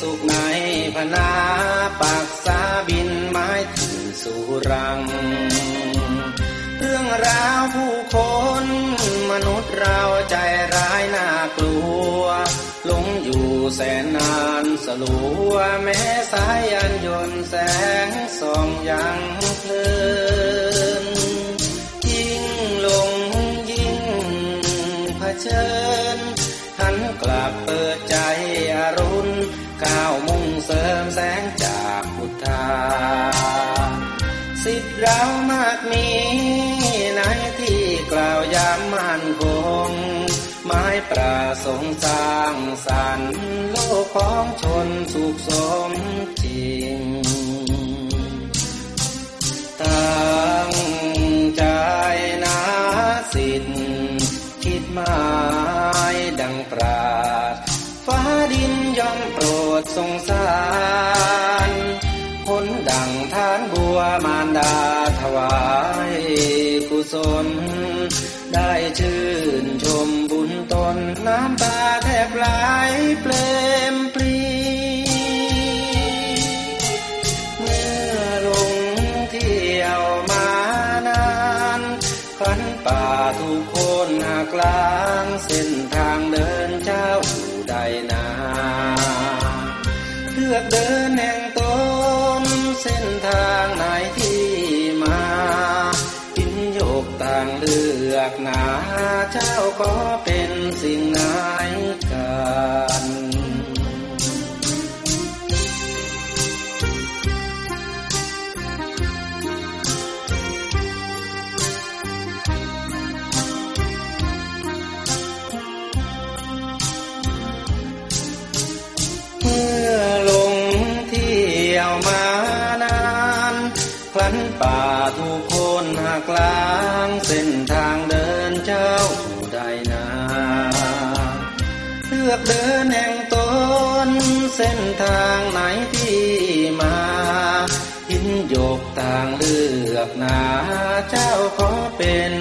สุขในพนาปากสาบินไม้ถึงสุรัง เรื่องราวผู้คนมนุษย์เราใจร้ายน่ากลัวหลงอยู่แสนนานสลัวแม้สายยันยนต์แสงส่องยัง ก้าวมุ่งเสริมแสงจากพุทธาสิทธิ์เรามากมีในที่กล่าวยามมั่นคงไม้ปราสงสร้างสรรค์โลกของชนสุขสมจริงตั้งใจนาสิทธิ์คิดหมายดังปรา ดสงสารผลดังทานบัวมารดาถวายกุศล ได้ชื่นชมบุญตนน้ำตาแทบไหลเปลมปรีเมื่อลงเที่ยวมานานขันป่าทุกคนหากลางเส้นทาง นแห่งตนเส้นทางไหนที่มากินโยกต่างเลือกหนา เจ้าก็เป็นสิ่งไหนกัน ป่าทุกคนหากลางเส้นทางเดินเจ้าผู้ใดนาเลือกเดินแห่งตนเส้นทางไหนที่มาหินโยกต่างเลือกนาเจ้าขอเป็น